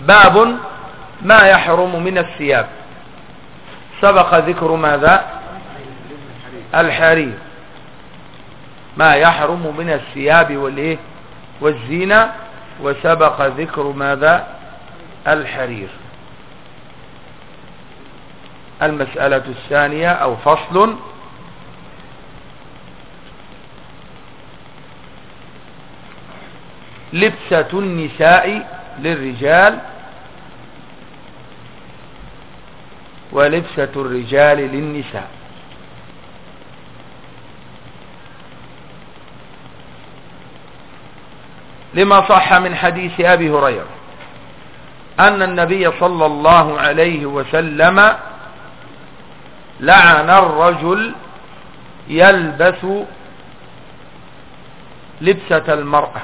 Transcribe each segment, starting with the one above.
باب ما يحرم من الثياب. سبق ذكر ماذا؟ الحرير. ما يحرم من الثياب والإيه؟ والزينة. وسبق ذكر ماذا؟ الحرير. المسألة الثانية أو فصل. لبسة النساء للرجال ولبسة الرجال للنساء. لما صح من حديث أبي هريرة أن النبي صلى الله عليه وسلم لعن الرجل يلبس لبسة المرأة.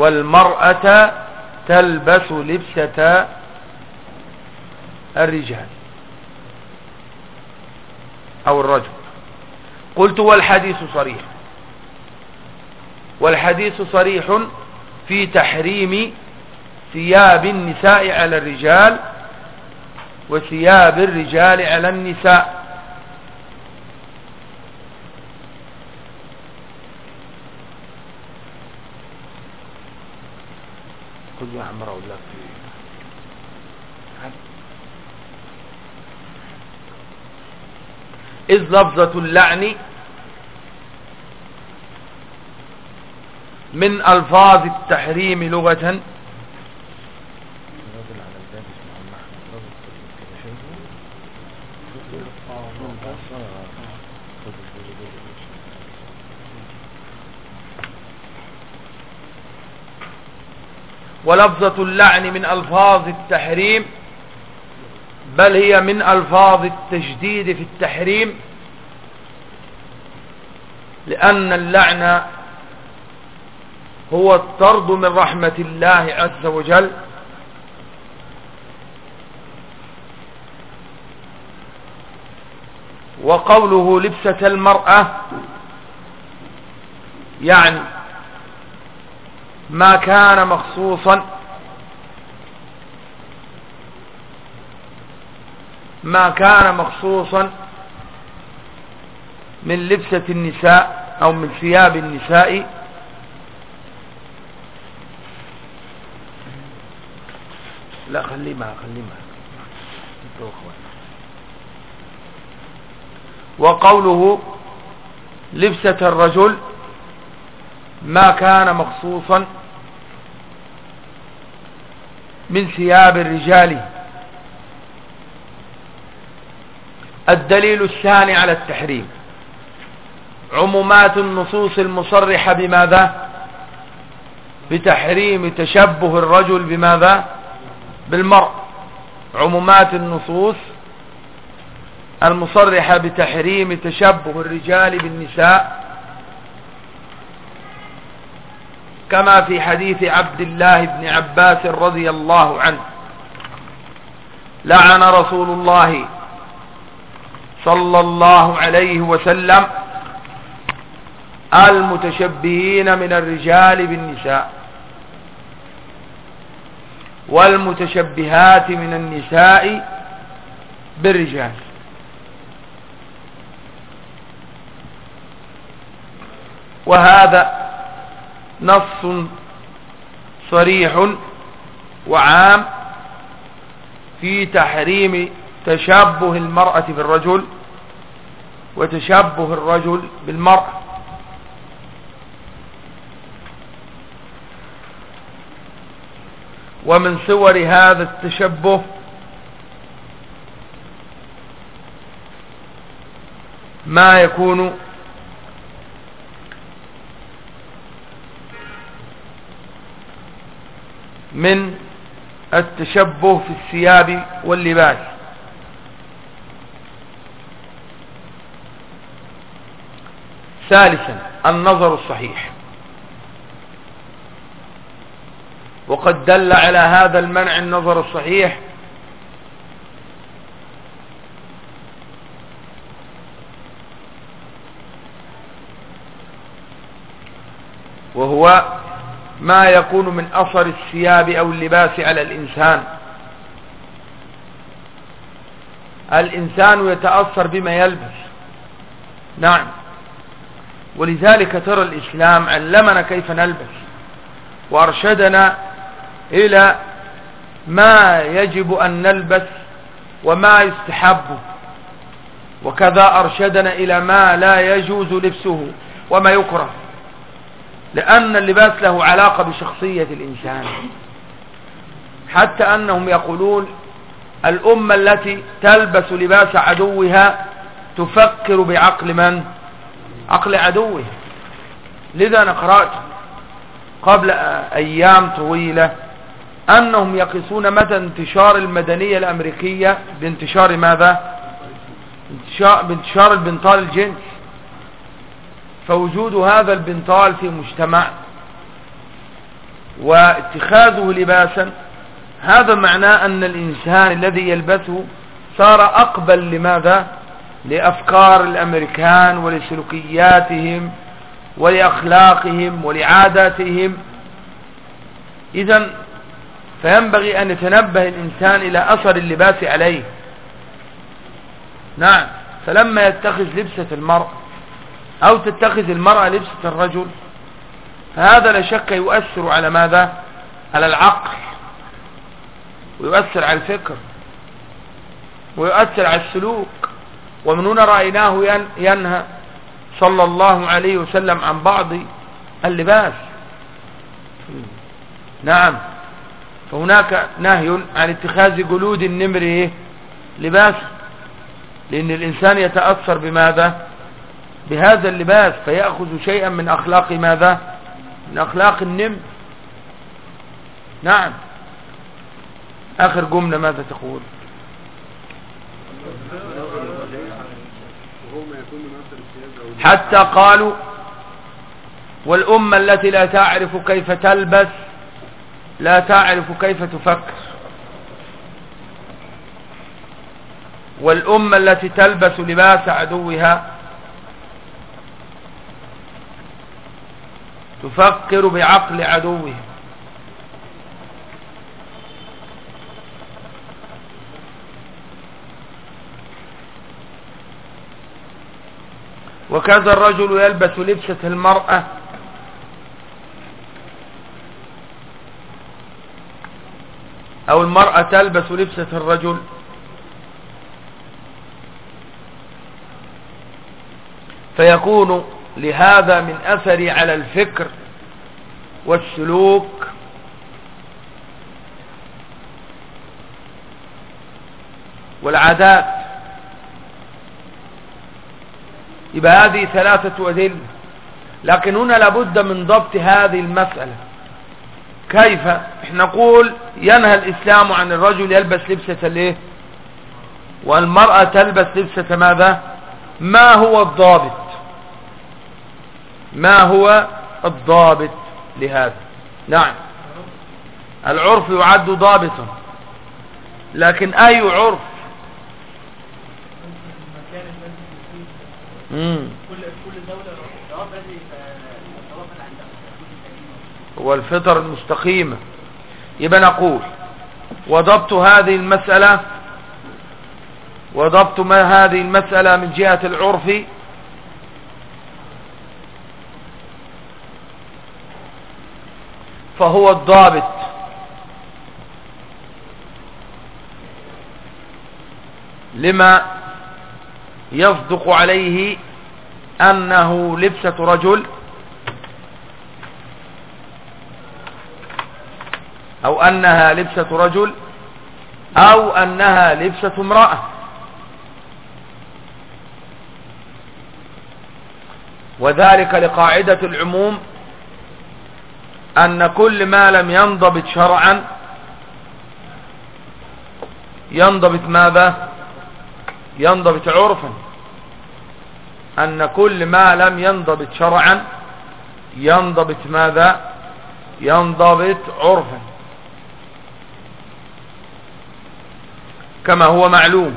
والمرأة تلبس لبسة الرجال أو الرجل. قلت والحديث صريح. والحديث صريح في تحريم ثياب النساء على الرجال وثياب الرجال على النساء. خذ يا عمرو ولا إذ لفظة اللعن من ألفاظ التحريم لغة ولفظة اللعن من ألفاظ التحريم بل هي من ألفاظ التجديد في التحريم لأن اللعن هو الطرد من رحمة الله عز وجل. وقوله لبسة المرأة يعني ما كان مخصوصا ما كان مخصوصا من لبسة النساء أو من ثياب النساء. لا خليه معه خليه معه وقوله لبسة الرجل ما كان مخصوصا من ثياب الرجال. الدليل الثاني على التحريم. عمومات النصوص المصرحة بماذا؟ بتحريم تشبه الرجل بماذا؟ بالمرء. عمومات النصوص المصرحة بتحريم تشبه الرجال بالنساء كما في حديث عبد الله بن عباس رضي الله عنه. لعن رسول الله صلى الله عليه وسلم المتشبهين من الرجال بالنساء. والمتشبهات من النساء بالرجال. وهذا نص صريح وعام في تحريم تشبه المرأة بالرجل وتشبه الرجل بالمرأة. ومن صور هذا التشبه ما يكون من التشبه في الثياب واللباس. ثالثا النظر الصحيح. وقد دل على هذا المنع النظر الصحيح وهو ما يكون من أثر الثياب أو اللباس على الإنسان. الإنسان يتأثر بما يلبس. نعم. ولذلك ترى الإسلام علمنا كيف نلبس. وأرشدنا إلى ما يجب أن نلبس وما يستحب. وكذا أرشدنا إلى ما لا يجوز لبسه وما يكره. لأن اللباس له علاقة بشخصية الإنسان. حتى أنهم يقولون الأمة التي تلبس لباس عدوها تفكر بعقل من؟ عقل عدوها. لذا أنا قرأت قبل أيام طويلة أنهم يقيسون مدى انتشار المدنية الأمريكية بانتشار ماذا؟ بانتشار البنطال الجنس. فوجود هذا البنطال في مجتمع واتخاذه لباسا هذا معناه أن الإنسان الذي يلبسه صار أقبل لماذا؟ لأفكار الأمريكان ولسلوكياتهم ولأخلاقهم ولعاداتهم. إذا فينبغي أن يتنبه الإنسان إلى أثر اللباس عليه. نعم فلما يتخذ لبسة المرأة أو تتخذ المرأة لبسة الرجل فهذا لا شك يؤثر على ماذا؟ على العقل ويؤثر على الفكر ويؤثر على السلوك. ومن هنا رأيناه ينهى صلى الله عليه وسلم عن بعض اللباس. نعم فهناك نهي عن اتخاذ جلود النمر لباس لأن الإنسان يتأثر بماذا؟ بهذا اللباس فيأخذ شيئا من أخلاق ماذا؟ من أخلاق النمر. نعم. آخر جملة ماذا تقول؟ حتى قالوا والأمة التي لا تعرف كيف تلبس لا تعرف كيف تفكر. والأمة التي تلبس لباس عدوها تفكر بعقل عدوها وكذا الرجل يلبس لبسة المرأة. أو المرأة تلبس لبسة الرجل. فيكون لهذا من اثر على الفكر والسلوك. والعادات. يبقى هذه ثلاثة أدلة. لكن هنا لابد من ضبط هذه المسألة. كيف؟ نقول ينهى الإسلام عن الرجل يلبس لبسة الايه والمرأة تلبس لبسة ماذا؟ ما هو الضابط؟ ما هو الضابط لهذا؟ نعم. العرف يعد ضابطا. لكن أي عرف؟ مم. كل دولة والفطر المستقيمة يبقى نقول وضبط هذه المسألة وضبط ما هذه المسألة من جهة العرف فهو الضابط. لما يصدق عليه أنه لبسة رجل أو أنها لبسة رجل أو أنها لبسة امرأة. وذلك لقاعدة العموم أن كل ما لم ينضبط شرعا ينضبط ماذا؟ ينضبط عرفا. أن كل ما لم ينضبط شرعا ينضبط ماذا؟ ينضبط عرفا. كما هو معلوم.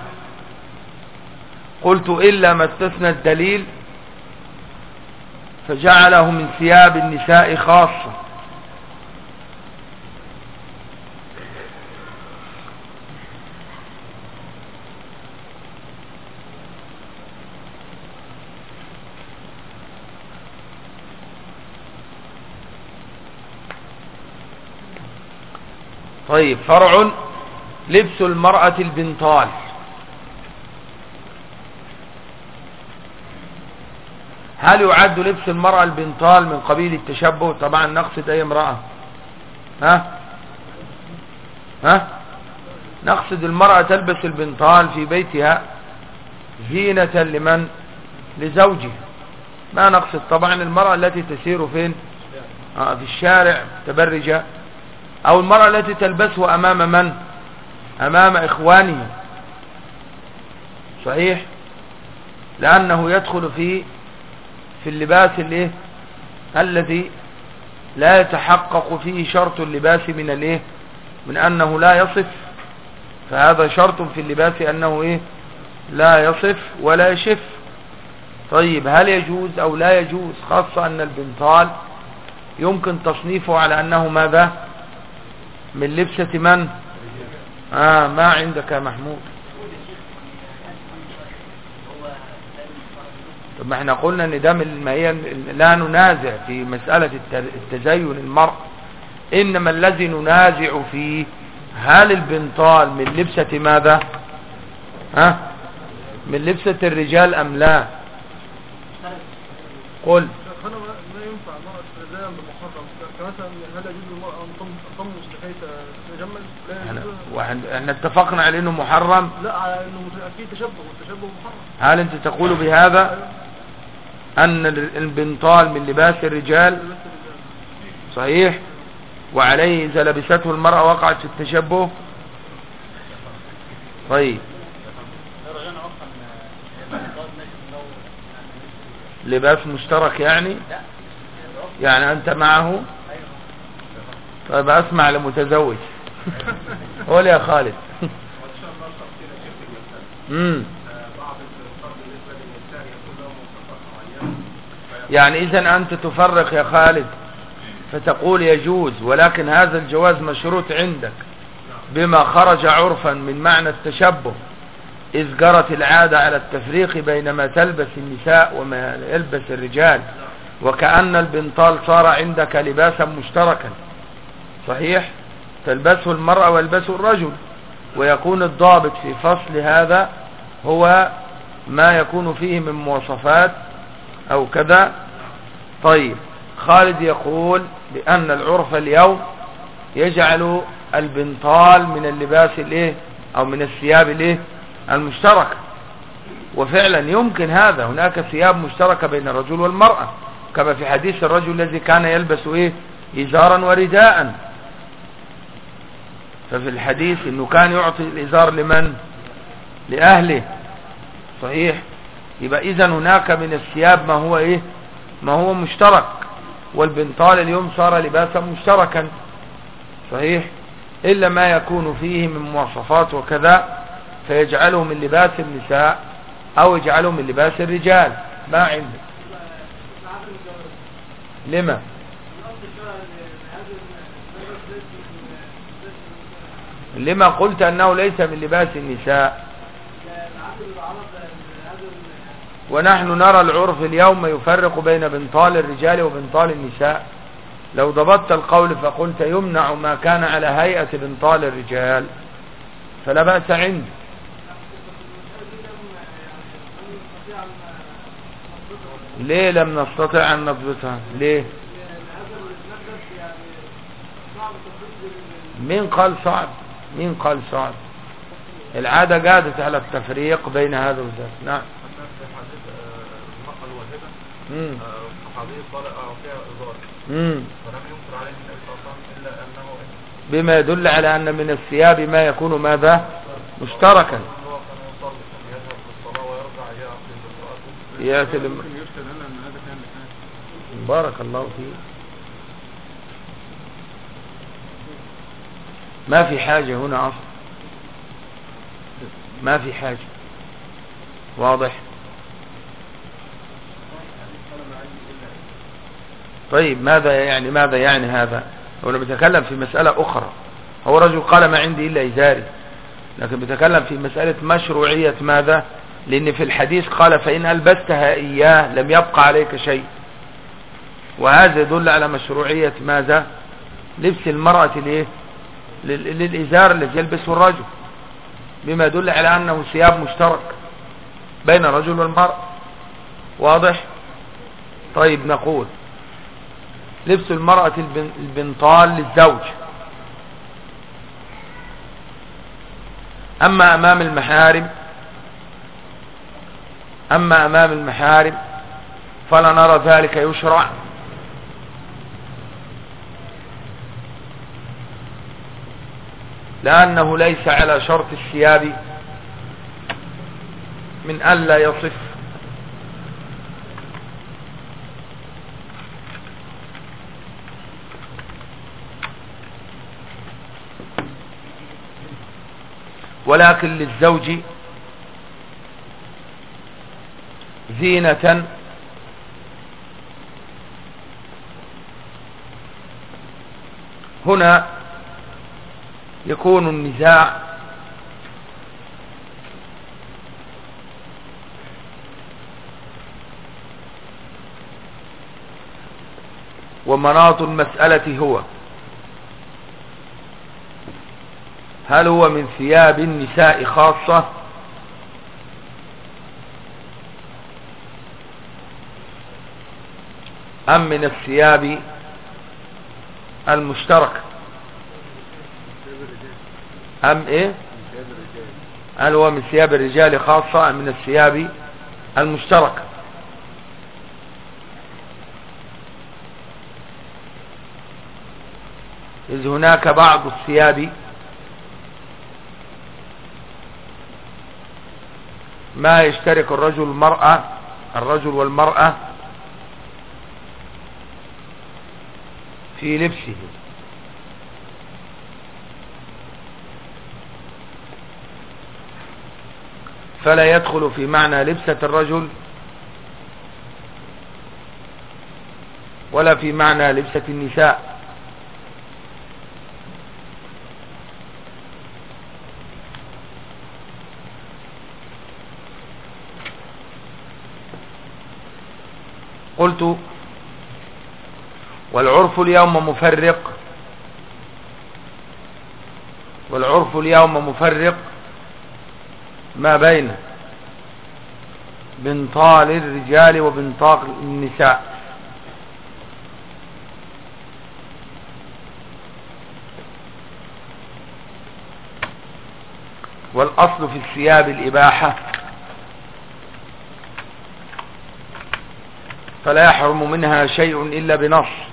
قلت إلا ما استثنى الدليل فجعله من ثياب النساء خاصة. طيب فرع لبس المرأة البنطال. هل يعد لبس المرأة البنطال من قبيل التشبه؟ طبعا نقصد أي امرأة. ها؟ ها؟ نقصد المرأة تلبس البنطال في بيتها زينة لمن؟ لزوجها. ما نقصد طبعا المرأة التي تسير فين؟ آه في الشارع تبرجة أو المرأة التي تلبسه أمام من؟ أمام إخوانه. صحيح؟ لأنه يدخل في في اللباس الإيه؟ الذي لا يتحقق فيه شرط اللباس من الإيه؟ من أنه لا يصف. فهذا شرط في اللباس أنه إيه؟ لا يصف ولا يشف. طيب هل يجوز أو لا يجوز خاصة أن البنطال يمكن تصنيفه على أنه ماذا؟ من لبسة من؟ آه ما عندك يا محمود. طب ما إحنا قلنا إن ده ما هي لا ننازع في مسألة التزين المرء إنما الذي ننازع فيه هل البنطال من لبسة ماذا؟ ها؟ من لبسة الرجال أم لا؟ قل. لا. إحنا اتفقنا على إنه محرم. لا على إنه أكيد تشبه والتشبه محرم. هل أنت تقول بهذا أن البنطال من لباس الرجال. صحيح. وعليه اذا لبسته المرأة وقعت في التشبه؟ طيب. لباس مشترك يعني؟ يعني أنت معه؟ طيب أسمع لمتزوج. قول يا خالد. امم يعني إذا أنت تفرق يا خالد فتقول يجوز ولكن هذا الجواز مشروط عندك بما خرج عرفا من معنى التشبه إذ جرت العادة على التفريق بين ما تلبس النساء وما يلبس الرجال وكأن البنطال صار عندك لباسا مشتركا. صحيح؟ تلبسه المرأة ويلبسه الرجل. ويكون الضابط في فصل هذا هو ما يكون فيه من مواصفات أو كذا. طيب خالد يقول بأن العرف اليوم يجعل البنطال من اللباس الايه أو من الثياب الايه المشتركة وفعلا يمكن هذا. هناك ثياب مشتركة بين الرجل والمرأة. كما في حديث الرجل الذي كان يلبس إيه؟ ازارا ورداء. ففي الحديث إنه كان يعطي الإزار لمن؟ لأهله. صحيح. يبقى اذا هناك من الثياب ما هو إيه؟ ما هو مشترك. والبنطال اليوم صار لباسا مشتركا. صحيح. إلا ما يكون فيه من مواصفات وكذا فيجعله من لباس النساء أو يجعله من لباس الرجال. ما عندك لما؟ لما قلت أنه ليس من لباس النساء. ونحن نرى العرف اليوم يفرق بين بنطال الرجال وبنطال النساء. لو ضبطت القول فقلت يمنع ما كان على هيئة بنطال الرجال. فلا بأس عندي ليه لم نستطع أن نضبطها؟ ليه؟ مين قال صعب. مين قال صعب العادة قادت على التفريق بين هذا وذاك. نعم. أما في حديث المرأة الواجبة مم. حديث قال أعطيها إزار مم. ولم ينكر عليه النبي صلى الله عليه وسلم إلا أنه بما يدل على أن من الثياب ما يكون ماذا؟ مشتركا. هو كان يصلي كان يذهب للصلاة ويرجع يأخذ امرأته يأتي لم... ممكن يشهد لنا ان هذا كان لكان بارك الله فيك. ما في حاجة هنا أصلا. ما في حاجة. واضح؟ طيب ماذا يعني ماذا يعني هذا؟ هو أنا بتكلم في مسألة أخرى. هو رجل قال ما عندي إلا إزاري. لكن بتكلم في مسألة مشروعية ماذا؟ لأن في الحديث قال فإن ألبستها إياه لم يبقى عليك شيء. وهذا يدل على مشروعية ماذا؟ لبس المرأة لل- للإزار الذي يلبسه الرجل. بما يدل على أنه ثياب مشترك بين الرجل والمرأة واضح؟ طيب نقول لبس المرأة البن- البنطال للزوج. أما أمام المحارم أما أمام المحارم فلا نرى ذلك يشرع لأنه ليس على شرط الثياب من ألا يصف. ولكن للزوج زينة هنا يكون النزاع ومناط المسألة هو هل هو من ثياب النساء خاصة أم من الثياب المشتركة؟ أم إيه؟ هل هو من ثياب الرجال خاصة أم من الثياب المشتركة. إذ هناك بعض الثياب ما يشترك الرجل والمرأة الرجل والمرأة في لبسه. فلا يدخل في معنى لبسة الرجل ولا في معنى لبسة النساء. قلت والعرف اليوم مفرق. والعرف اليوم مفرق. ما بين بنطال الرجال وبنطال النساء. والأصل في الثياب الإباحة. فلا يحرم منها شيء إلا بنص.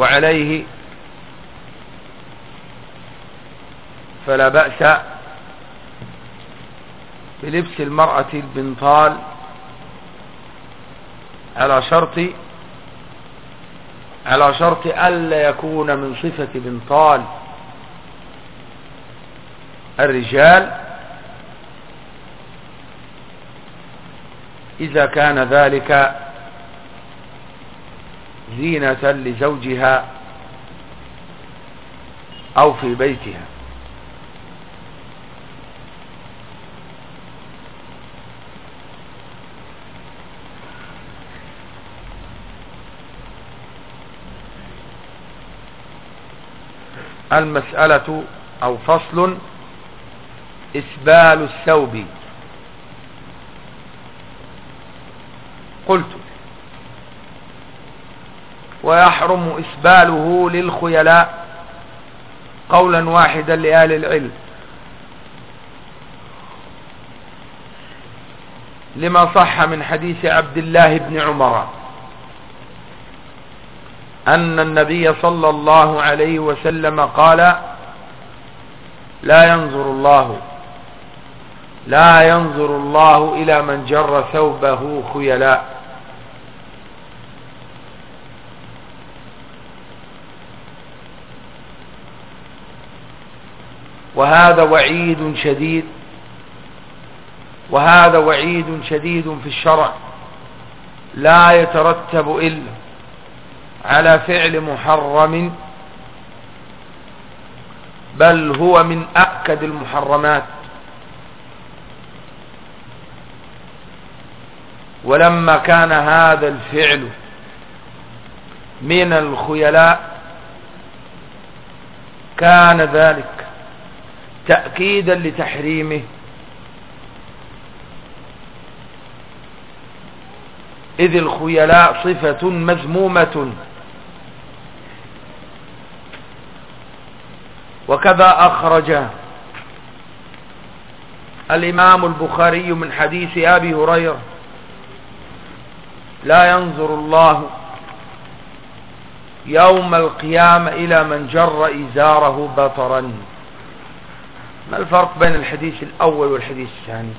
وعليه فلا بأس بلبس المرأة البنطال على شرط على شرط ألا يكون من صفة بنطال الرجال. إذا كان ذلك زينة لزوجها أو في بيتها. المسألة أو فصل إسبال الثوب. قلت ويحرم إسباله للخيلاء قولا واحدا لآل العلم. لما صح من حديث عبد الله بن عمر أن النبي صلى الله عليه وسلم قال لا ينظر الله لا ينظر الله إلى من جر ثوبه خيلاء. وهذا وعيد شديد وهذا وعيد شديد في الشرع لا يترتب إلا على فعل محرم بل هو من أكد المحرمات. ولما كان هذا الفعل من الخيلاء كان ذلك تأكيدا لتحريمه. إذ الخيلاء صفة مذمومة. وكذا أخرج الإمام البخاري من حديث أبي هريرة لا ينظر الله يوم القيامة إلى من جر إزاره بطرا. ما الفرق بين الحديث الأول والحديث الثاني؟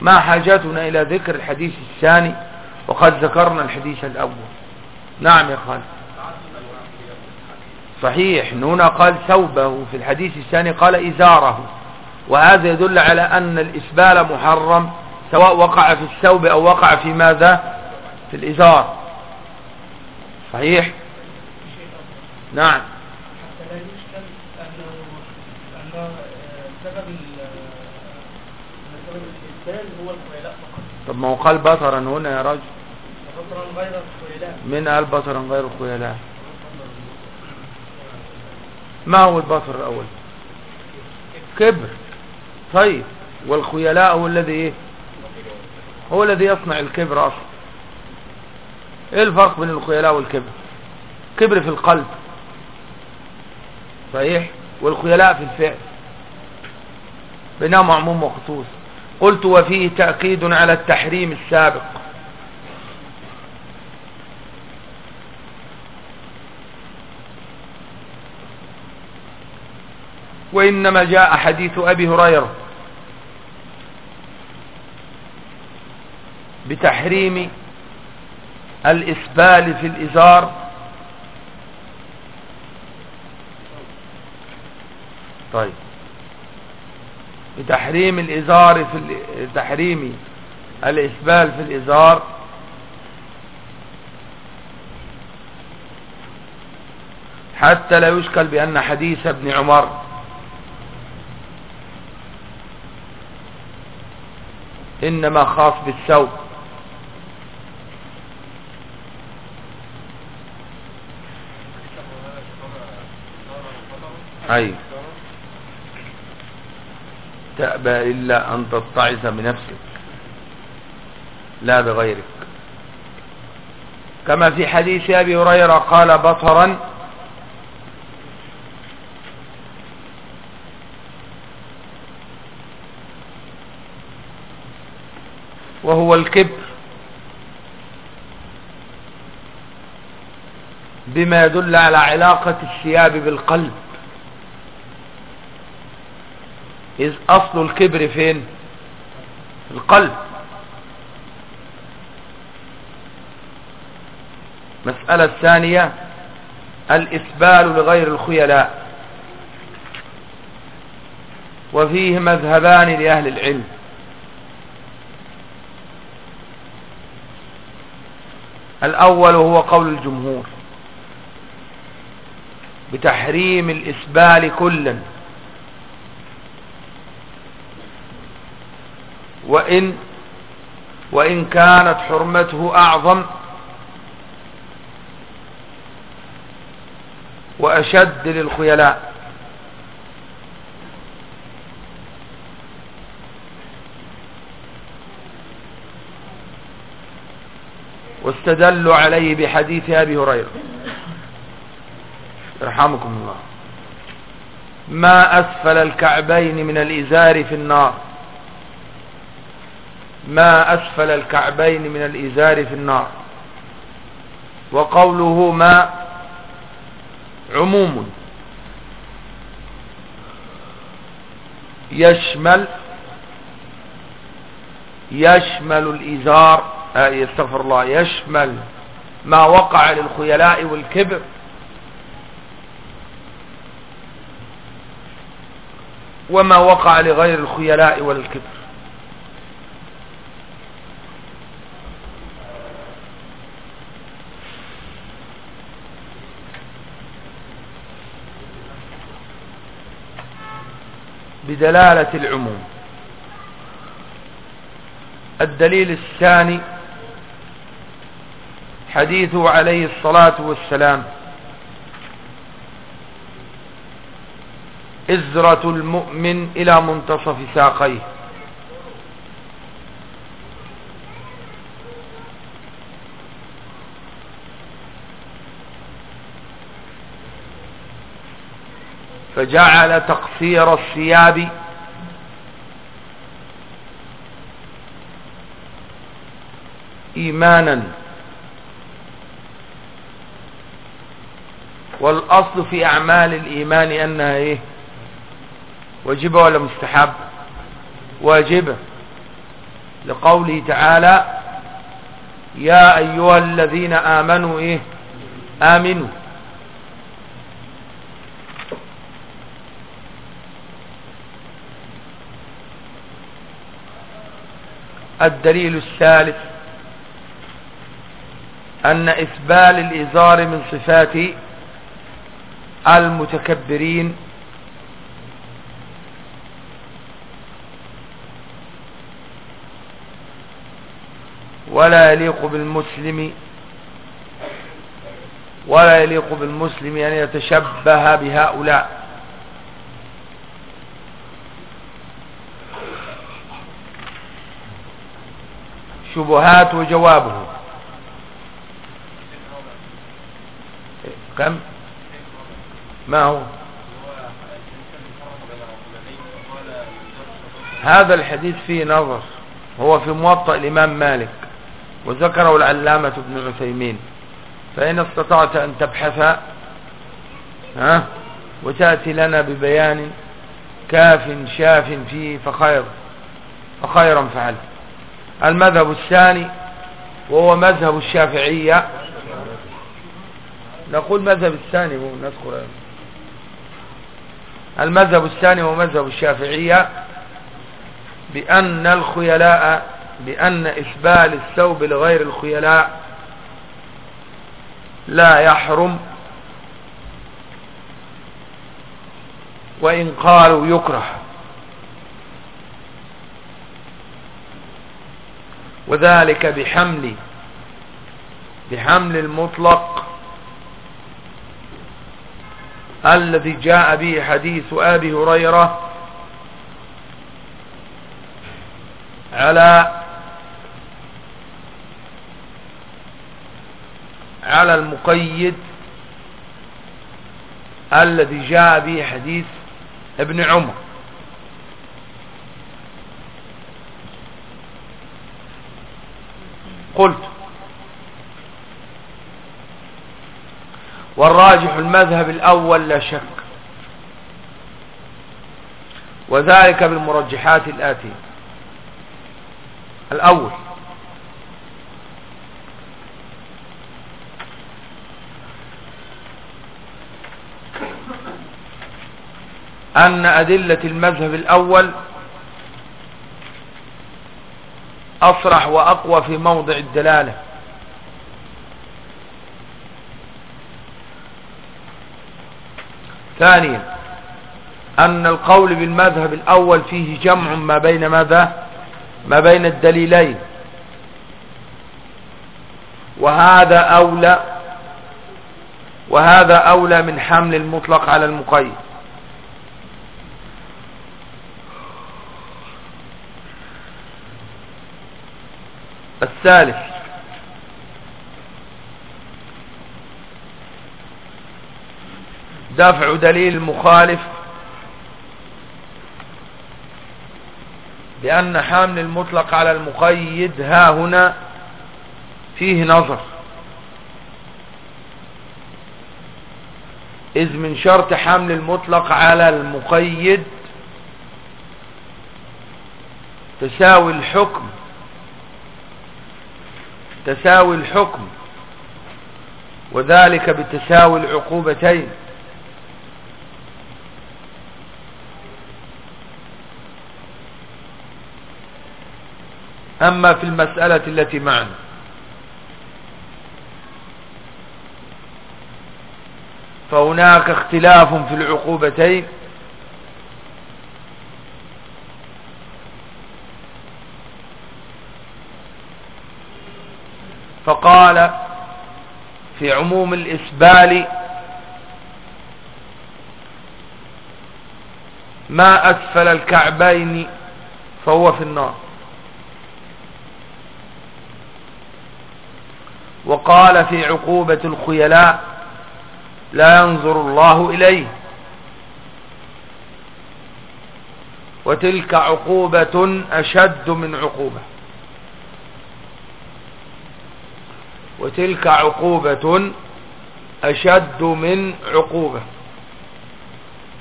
ما حاجتنا إلى ذكر الحديث الثاني؟ وقد ذكرنا الحديث الأول. نعم يا خالد. صحيح. هنا قال ثوبه. في الحديث الثاني قال إزاره. وهذا يدل على أن الإسبال محرم سواء وقع في الثوب أو وقع في ماذا؟ في الإزار. صحيح؟ نعم حتى لا يشكل أنه أنه سبب سبب الإنسان هو الخيلاء فقط طب ما هو قال بطرا هنا يا رجل. بطرا غير الخيلاء. من قال بطرا غير خيلاء ما هو البطر الأول؟ كبر. طيب والخيلاء هو الذي إيه؟ هو الذي يصنع الكبر أصلا. إيه الفرق بين الخيلاء والكبر؟ كبر في القلب. صحيح؟ والخيلاء في الفعل. بينهما عموم وخصوص قلت وفيه تأكيد على التحريم السابق. وإنما جاء حديث أبي هريرة بتحريم الإسبال في الإزار طيب. بتحريم الإزار في تحريم الإسبال في الإزار. حتى لا يشكل بأن حديث ابن عمر. إنما خاص بالثوب. أي تأبى إلا أن تتعظ بنفسك. لا بغيرك. كما في حديث أبي هريرة قال بطرا وهو الكبر بما يدل على علاقة الثياب بالقلب. إذ أصل الكبر فين؟ في القلب. مسألة الثانية الإسبال لغير الخيلاء. وفيه مذهبان لأهل العلم. الأول هو قول الجمهور. بتحريم الإسبال كلا. وإن وإن كانت حرمته أعظم وأشد للخيلاء. واستدلوا عليه بحديث أبي هريرة. يرحمكم الله. ما أسفل الكعبين من الإزار في النار. ما أسفل الكعبين من الإزار في النار. وقوله ما عموم. يشمل يشمل الإزار آه، يستغفر الله يشمل ما وقع للخيلاء والكبر. وما وقع لغير الخيلاء والكبر. بدلالة العموم. الدليل الثاني حديثه عليه الصلاة والسلام إزرة المؤمن إلى منتصف ساقيه. فجعل تقصير الثياب إيمانا. والأصل في أعمال الإيمان أنها إيه؟ واجبة ولا مستحب؟ واجبة. لقوله تعالى يا أيها الذين آمنوا إيه؟ آمنوا. الدليل الثالث أن إسبال الإزار من صفات المتكبرين ولا يليق بالمسلم ولا يليق بالمسلم أن يتشبه بهؤلاء. شبهات وجوابه. كم؟ ما هو؟ هذا الحديث فيه نظر. هو في موطأ الإمام مالك وذكره العلامة ابن عثيمين. فإن استطعت أن تبحث ها وتأتي لنا ببيان كاف شاف فيه فخير فخيرا فعلت. المذهب الثاني وهو مذهب الشافعية. نقول مذهب الثاني نذكر. المذهب الثاني هو مذهب الشافعية بأن الخيلاء بأن إسبال الثوب لغير الخيلاء لا يحرم وإن قالوا يكره. وذلك بحمل بحمل المطلق الذي جاء به حديث أبي هريرة على على المقيد الذي جاء به حديث ابن عمر. قلت والراجح المذهب الأول لا شك وذلك بالمرجحات الآتية الأول أن أدلة المذهب الأول أصرح وأقوى في موضع الدلالة. ثانيا أن القول بالمذهب الأول فيه جمع ما بين ماذا؟ ما بين الدليلين. وهذا أولى وهذا أولى من حمل المطلق على المقيد. الثالث. دفع دليل المخالف بأن حامل المطلق على المقيد ها هنا فيه نظر. إذ من شرط حمل المطلق على المقيد تساوي الحكم تساوي الحكم وذلك بتساوي العقوبتين. أما في المسألة التي معنا فهناك اختلاف في العقوبتين. فقال في عموم الإسبال ما أسفل الكعبين فهو في النار. وقال في عقوبة الخيلاء لا ينظر الله إليه. وتلك عقوبة أشد من عقوبة. وتلك عقوبة أشد من عقوبة.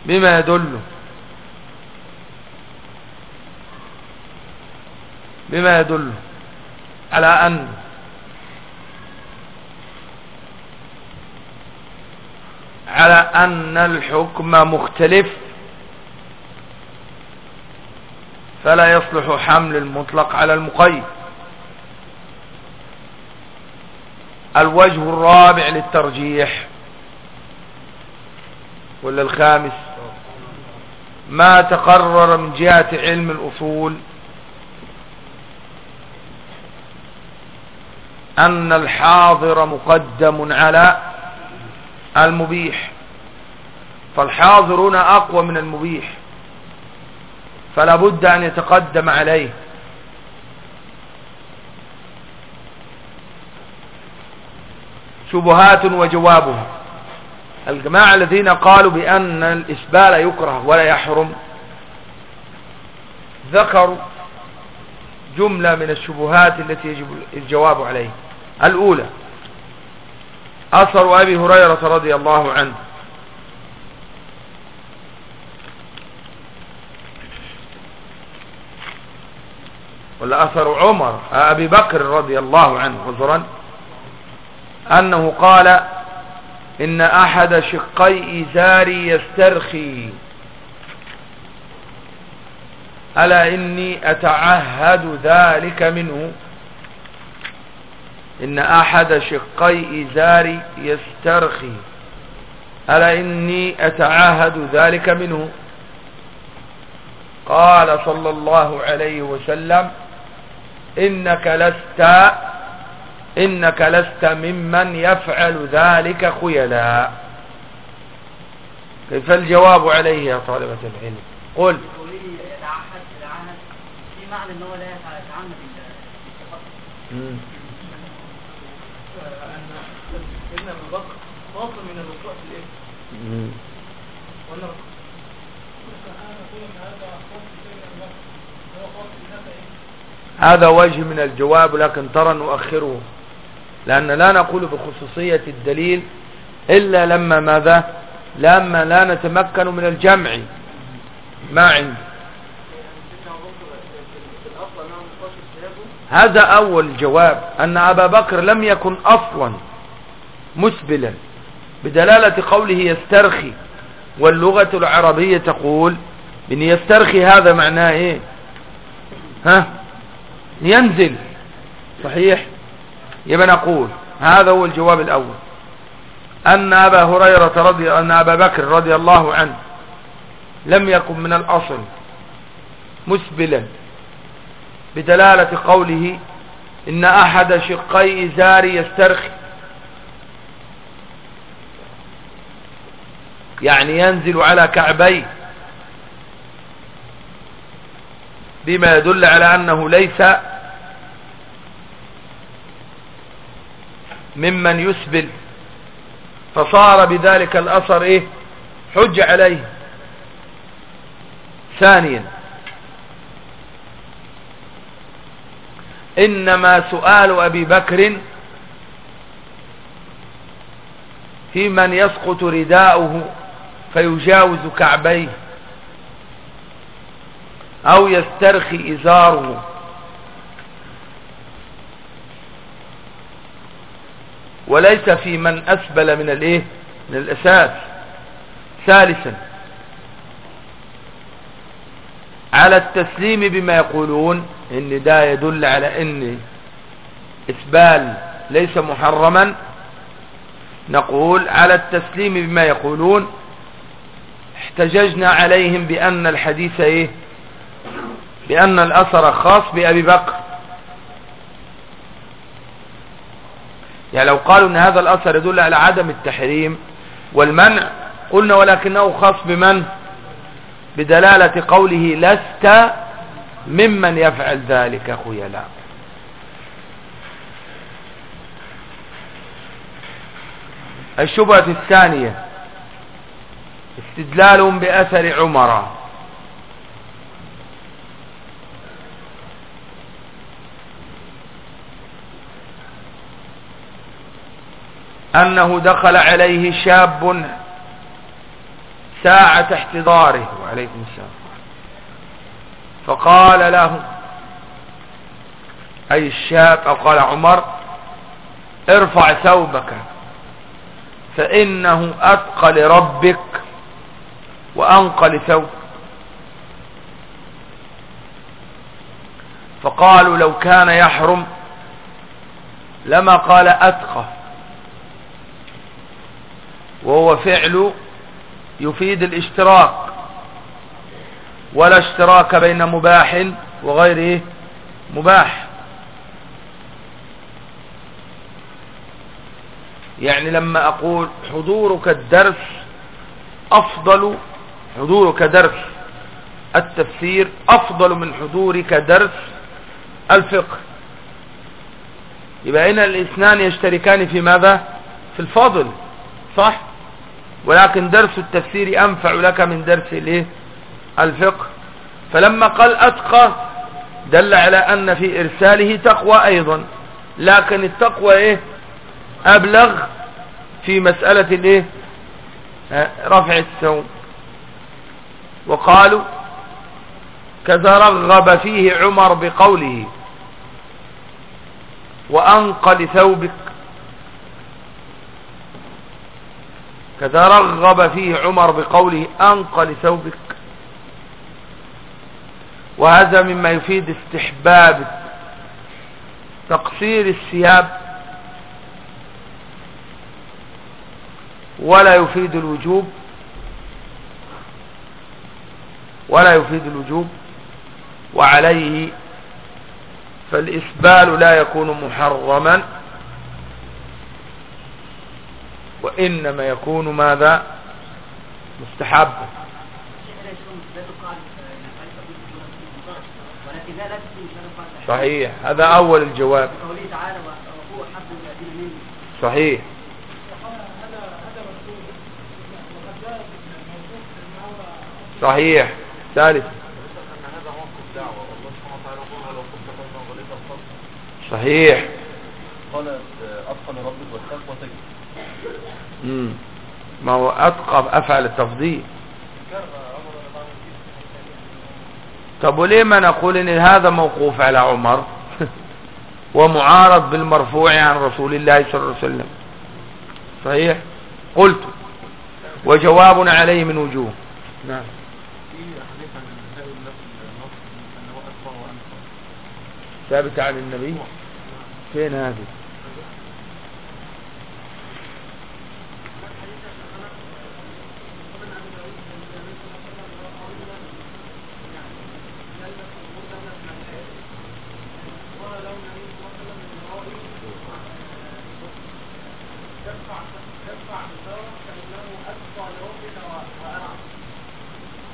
بما يدل؟ بما يدل على أن على أن الحكم مختلف فلا يصلح حمل المطلق على المقيد. الوجه الرابع للترجيح. ولا الخامس؟ ما تقرر من جهة علم الأصول أن الحاضر مقدم على المبيح. فالحاضرون أقوى من المبيح. فلا بد أن يتقدم عليه. شبهات وجوابها. الجماعة الذين قالوا بأن الإسبال يكره ولا يحرم ذكروا جملة من الشبهات التي يجب الجواب عليها. الأولى أثر أبي هريرة رضي الله عنه. ولا أثر عمر أبي بكر رضي الله عنه عذرا. أنه قال إن أحد شقي إزاري يسترخي. ألا إني أتعهد ذلك منه؟ إن أحد شقي إزاري يسترخي. ألا إني أتعاهد ذلك منه؟ قال صلى الله عليه وسلم إنك لست إنك لست ممن يفعل ذلك خيلاء. كيف الجواب عليه يا طالبة العلم؟ قل. في معنى ان هو لا سيدنا ابو بكر من الوقوع في الاثم هذا وجه من الجواب لكن ترى نؤخره. لأن لا نقول بخصوصية الدليل إلا لما ماذا؟ لما لا نتمكن من الجمع. ما عندي. هذا أول جواب أن أبا بكر لم يكن أصلا مسبلا بدلالة قوله يسترخي. واللغة العربية تقول بأن يسترخي هذا معناه إيه؟ ها؟ ينزل. صحيح؟ يبقى نقول هذا هو الجواب الأول. أن أبا هريرة رضي أن أبا بكر رضي الله عنه لم يكن من الأصل مسبلا بدلالة قوله إن أحد شقي إزاري يسترخي يعني ينزل على كعبيه بما يدل على أنه ليس ممن يسبل. فصار بذلك الأثر إيه؟ حج عليه. ثانيا. إنما سؤال أبي بكر في من يسقط رداؤه فيجاوز كعبيه أو يسترخي إزاره. وليس في من أسبل من الإيه؟ من الأساس. ثالثا على التسليم بما يقولون إن ده يدل على إن إسبال ليس محرما. نقول على التسليم بما يقولون احتججنا عليهم بأن الحديث إيه؟ بأن الأثر خاص بأبي بكر. يعني لو قالوا إن هذا الأثر يدل على عدم التحريم والمنع قلنا ولكنه خاص بمن؟ بدلالة قوله لست ممن يفعل ذلك خيلاء. الشبهة الثانية استدلالهم بأثر عمر أنه دخل عليه شاب ساعة احتضاره. وعليكم السلام. فقال له أي الشاب؟ أو قال عمر ارفع ثوبك فإنه أتقى لربك وأنقى لثوبك. فقالوا لو كان يحرم لما قال أتقى. وهو فعل يفيد الاشتراك ولا اشتراك بين مباح وغيره مباح. يعني لما أقول حضورك الدرس أفضل حضورك درس التفسير أفضل من حضورك درس الفقه. يبقى هنا الاثنان يشتركان في ماذا؟ في الفضل صح؟ ولكن درس التفسير أنفع لك من درس الايه؟ الفقه. فلما قال أتقى دل على أن في إرساله تقوى أيضا. لكن التقوى إيه؟ أبلغ في مسألة الإيه؟ رفع السوم وقالوا كذا رغب فيه عمر بقوله وأنقى لثوبك كذا رغب فيه عمر بقوله أنقى لثوبك. وهذا مما يفيد استحباب تقصير الثياب ولا يفيد الوجوب ولا يفيد الوجوب. وعليه فالإسبال لا يكون محرما. وإنما يكون ماذا؟ مستحبا صحيح. هذا أول الجواب. صحيح. صحيح. ثالث. صحيح. قالت أتقى لربك والتقوى ما هو أتقى أفعل التفضيل. طب وليه ما نقول إن هذا موقوف على عمر؟ ومعارض بالمرفوع عن رسول الله صلى الله عليه وسلم. صحيح؟ قلت. وجواب عليه من وجوه. نعم. ثابت عن النبي؟ فين هذه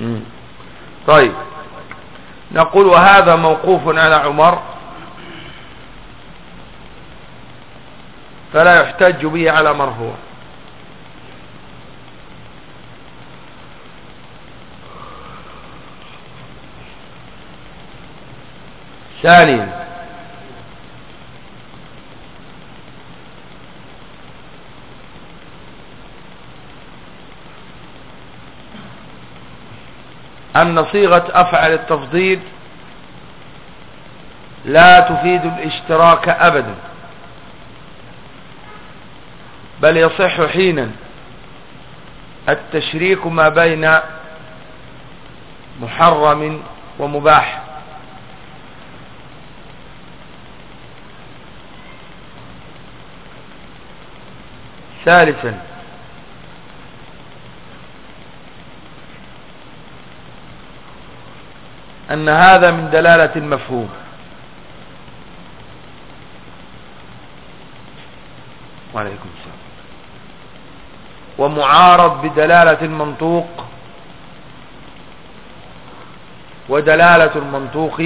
مم. طيب. نقول وهذا موقوف على عمر فلا يحتج به على مرفوع ثانيا. أن صيغة أفعل التفضيل لا تفيد الاشتراك أبدا بل يصح حينا. التشريك ما بين محرم ومباح. ثالثا أن هذا من دلالة المفهوم. وعليكم السلام. ومعارض بدلالة المنطوق ودلالة المنطوق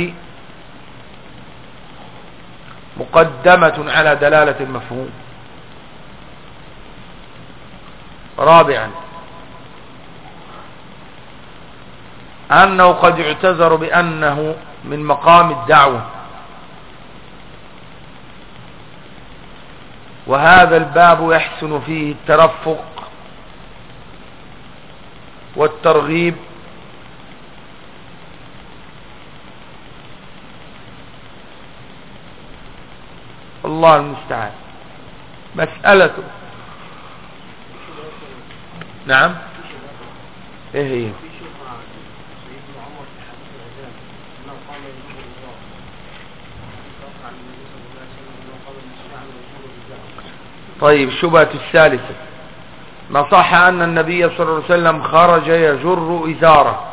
مقدمة على دلالة المفهوم. رابعا أنه قد يعتذر بأنه من مقام الدعوة. وهذا الباب يحسن فيه الترفق والترغيب الله المستعان. مسألته نعم. إيه هي؟ طيب شبهة الثالثة؟ ما صح أن النبي صلى الله عليه وسلم خرج يجر إزاره.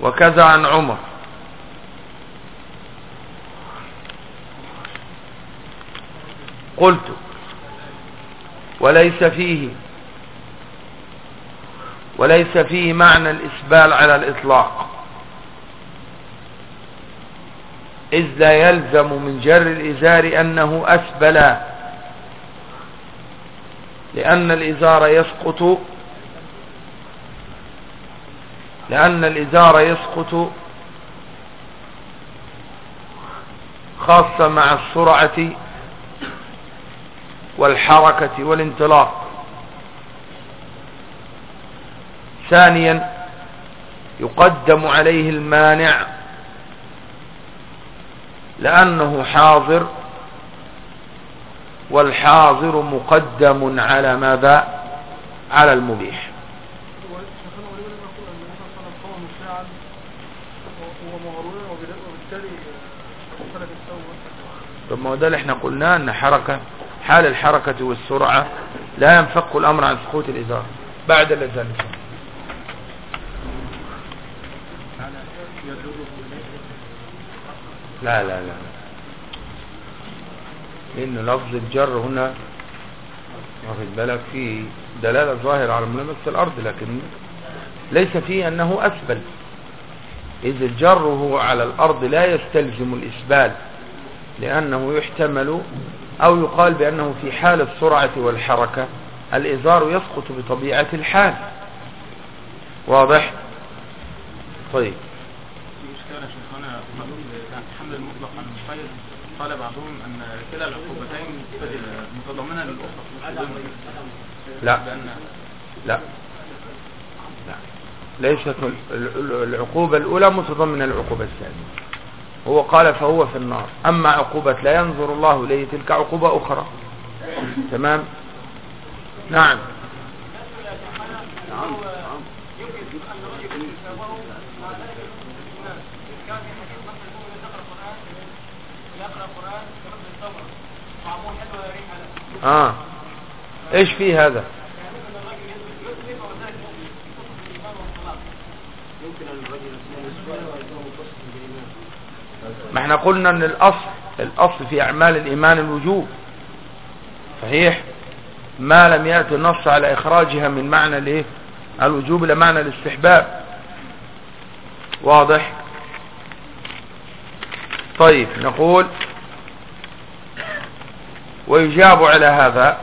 وكذا عن عمر. قلت وليس فيه وليس فيه معنى الإسبال على الإطلاق. إذ لا يلزم من جر الإزار أنه أسبل لأن الإزار يسقط لأن الإزار يسقط خاصة مع السرعة والحركة والانطلاق. ثانيا يقدم عليه المانع لأنه حاضر والحاضر مقدم على ماذا؟ على المبيح. طب ما هو ده اللي إحنا قلناه إن حركة حال الحركة والسرعة لا ينفك الأمر عن سقوط الإزار. بعد الأذان. لا لا لا. لأن لفظ الجر هنا واخد بالك فيه دلالة ظاهرة على ملامسة الأرض لكن ليس فيه أنه اسبل إذ الجر هو على الأرض لا يستلزم الإسبال لأنه يحتمل أو يقال بأنه في حال السرعة والحركة الإزار يسقط بطبيعة الحال. واضح؟ طيب في إشكال يا شيخنا قانون حمل المطلق عن المقيد قال بعضهم أن كلا العقوبتين متضمنة للأخرى. لا. لأن لا. لا. ليست ال- ال- العقوبة الأولى متضمنة العقوبة الثانية. هو قال فهو في النار. أما عقوبة لا ينظر الله إليه تلك عقوبة أخرى. تمام؟ نعم. آه. إيش في هذا؟ ما إحنا قلنا إن الأصل الأصل في أعمال الإيمان الوجوب. صحيح؟ ما لم يأتي النص على إخراجها من معنى الإيه؟ الوجوب إلى معنى الاستحباب. واضح؟ طيب نقول ويجاب على هذا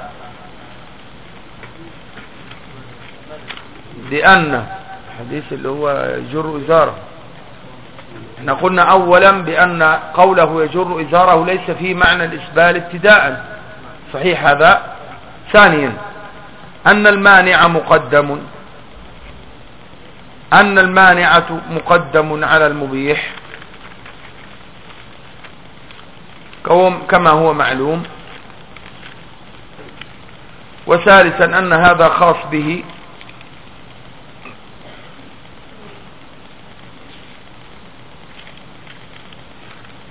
بأن الحديث اللي هو جر إزاره. إحنا قلنا اولا بأن قوله يجر إزاره ليس فيه معنى الإسبال ابتداء صحيح هذا. ثانيا أن المانع مقدم. أن المانعة مقدم على المبيح. كما هو معلوم وثالثا أن هذا خاص به.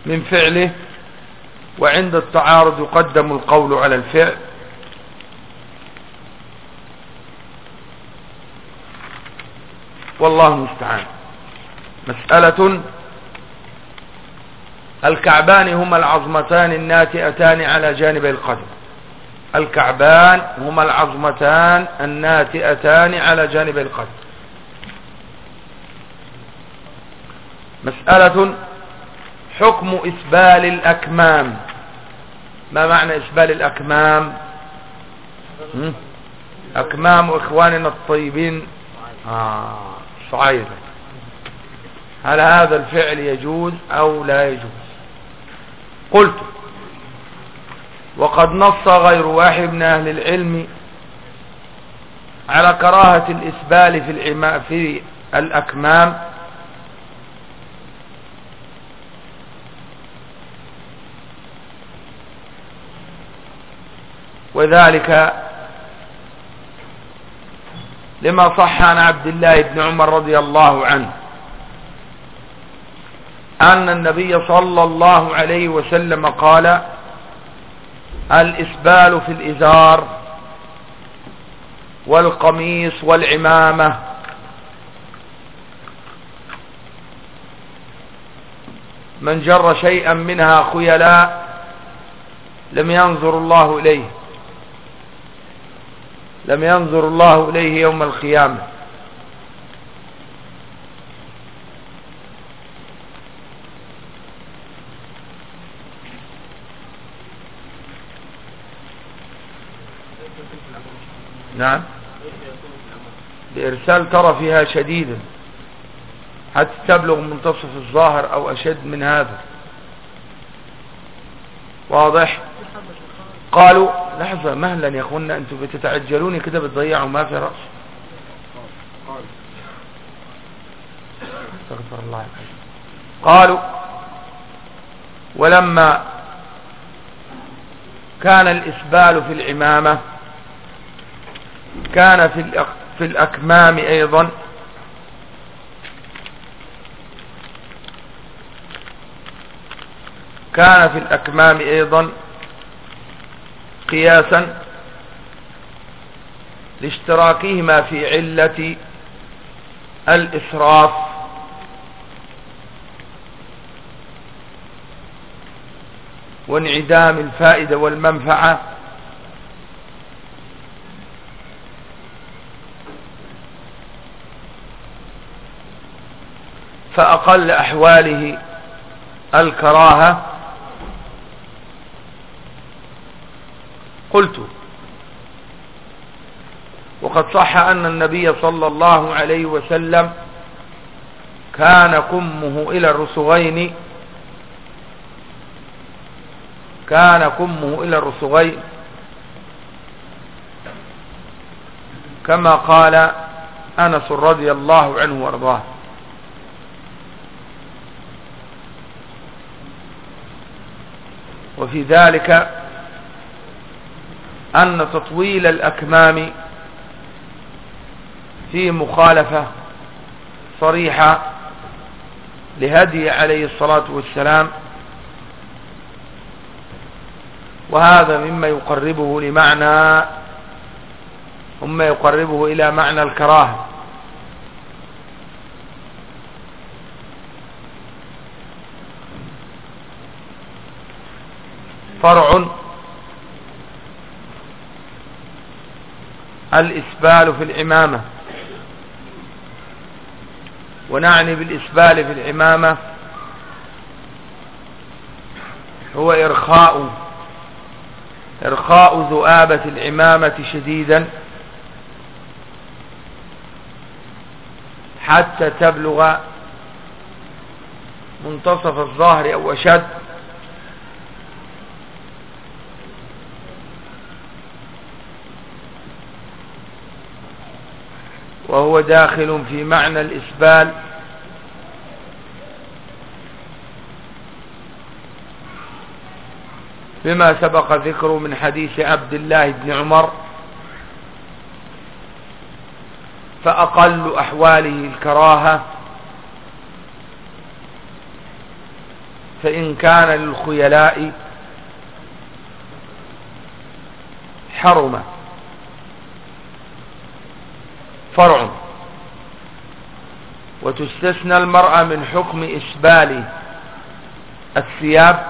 من فعله وعند التعارض يقدم القول على الفعل. والله المستعان. مسألة الكعبان هما العظمتان الناتئتان على جانب القدم. الكعبان هما العظمتان الناتئتان على جانب القدم مسألة حكم إسبال الأكمام. ما معنى إسبال الأكمام؟ أكمام إخواننا الطيبين. آه صعيدة هل هذا الفعل يجوز أو لا يجوز؟ قلت وقد نص غير واحد من أهل العلم على كراهة الإسبال في, في الأكمام. وذلك لما صح عن عبد الله بن عمر رضي الله عنه أن النبي صلى الله عليه وسلم قال الإسبال في الإزار والقميص والعمامة. من جر شيئا منها خيلاء لم ينظر الله إليه لم ينظر الله إليه يوم القيامة. نعم. بإرسال ترى فيها شديدا حتى تبلغ منتصف الظاهر أو أشد من هذا. واضح؟ قالوا لحظة مهلا يا اخوانا أنتم بتتعجلوني كده بتضيعوا ما في رأس استغفر الله العظيم. قالوا ولما كان الإسبال في العمامة كان في في الأكمام أيضا. كان في الأكمام أيضا قياسا لاشتراكهما في علة الإسراف. وانعدام الفائدة والمنفعة. فأقل أحواله الكراهة. قلت وقد صح أن النبي صلى الله عليه وسلم كان كمه إلى الرسغين كان كمه إلى الرسغين. كما قال أنس رضي الله عنه وأرضاه. وفي ذلك أن تطويل الأكمام في مخالفة صريحة لهدي عليه الصلاة والسلام وهذا مما يقربه لمعنى ثم يقربه إلى معنى الكراهة. فرع الإسبال في العمامة. ونعني بالإسبال في العمامة هو إرخاء إرخاء ذؤابة العمامة شديدا حتى تبلغ منتصف الظهر أو أشد. وهو داخل في معنى الإسبال. بما سبق ذكره من حديث عبد الله بن عمر فأقل أحواله الكراهة فإن كان للخيلاء حرم فرع. وتستثنى المرأة من حكم إسبال الثياب.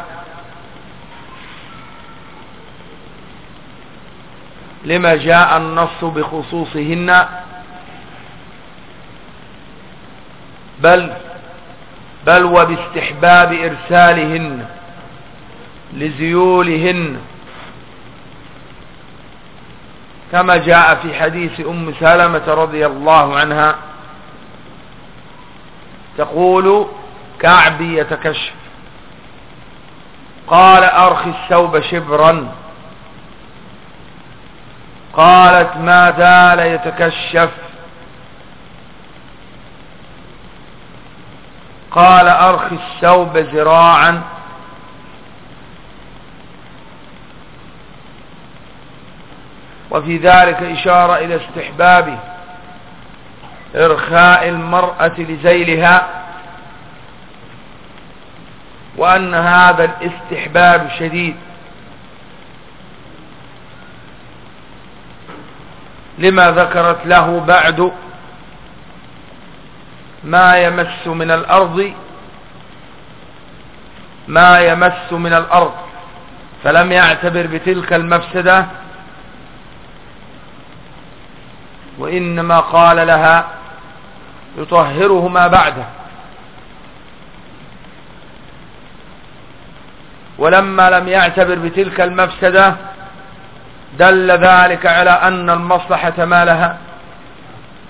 لما جاء النص بخصوصهن. بل بل وباستحباب إرسالهن لزيولهن. كما جاء في حديث أم سلمة رضي الله عنها تقول كعبي يتكشف. قال أرخي الثوب شبرا. قالت ما زال يتكشف. قال أرخي الثوب ذراعا وفي ذلك إشارة إلى استحباب إرخاء المرأة لزيلها وأن هذا الاستحباب شديد. لما ذكرت له بعد ما يمس من الأرض ما يمس من الأرض فلم يعتبر بتلك المفسدة وإنما قال لها يطهره ما بعده. ولما لم يعتبر بتلك المفسدة دل ذلك على أن المصلحة ما لها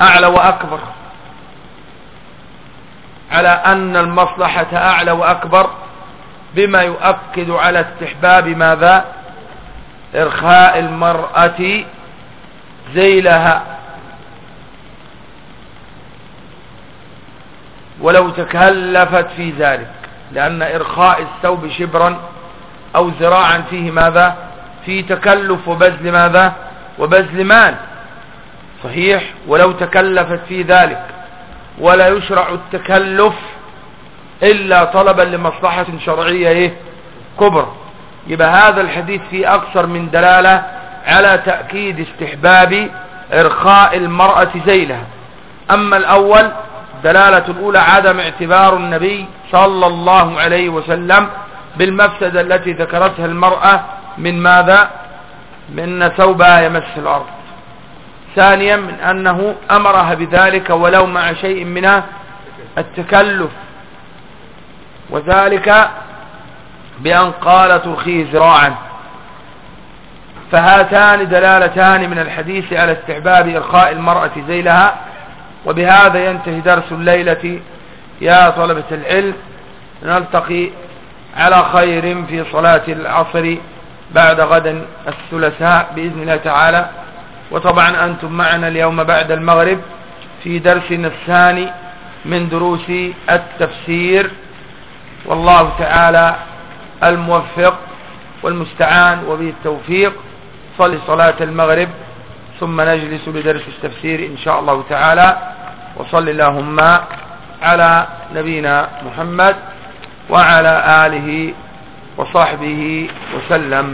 أعلى وأكبر. على أن المصلحة أعلى وأكبر بما يؤكد على استحباب ماذا؟ إرخاء المرأة زيلها. ولو تكلفت في ذلك لأن إرخاء الثوب شبرا أو زراعا فيه ماذا؟ في تكلف وبذل ماذا؟ وبذل مال. صحيح؟ ولو تكلفت في ذلك ولا يشرع التكلف إلا طلبا لمصلحة شرعية إيه؟ كبرى. يبقى هذا الحديث فيه أكثر من دلالة على تأكيد استحباب إرخاء المرأة زيلها أما الأول دلالة الأولى عدم اعتبار النبي صلى الله عليه وسلم بالمفسدة التي ذكرتها المرأة من ماذا؟ من ثوبها يمس الأرض. ثانيا من أنه أمرها بذلك ولو مع شيء من التكلف. وذلك بأن قال ترخيه زراعا فهاتان دلالتان من الحديث على استحباب إرخاء المرأة زيلها وبهذا ينتهي درس الليلة يا طلبة العلم. نلتقي على خير في صلاة العصر بعد غد الثلاثاء بإذن الله تعالى. وطبعا أنتم معنا اليوم بعد المغرب في درسنا الثاني من دروس التفسير. والله تعالى الموفق والمستعان وبه التوفيق. صلي صلاة المغرب. ثم نجلس لدرس التفسير إن شاء الله تعالى. وصل اللهم على نبينا محمد وعلى آله وصحبه وسلم.